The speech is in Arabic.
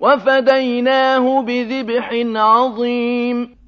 وَفَدَيْنَاهُ بِذِبْحٍ عَظِيمٍ.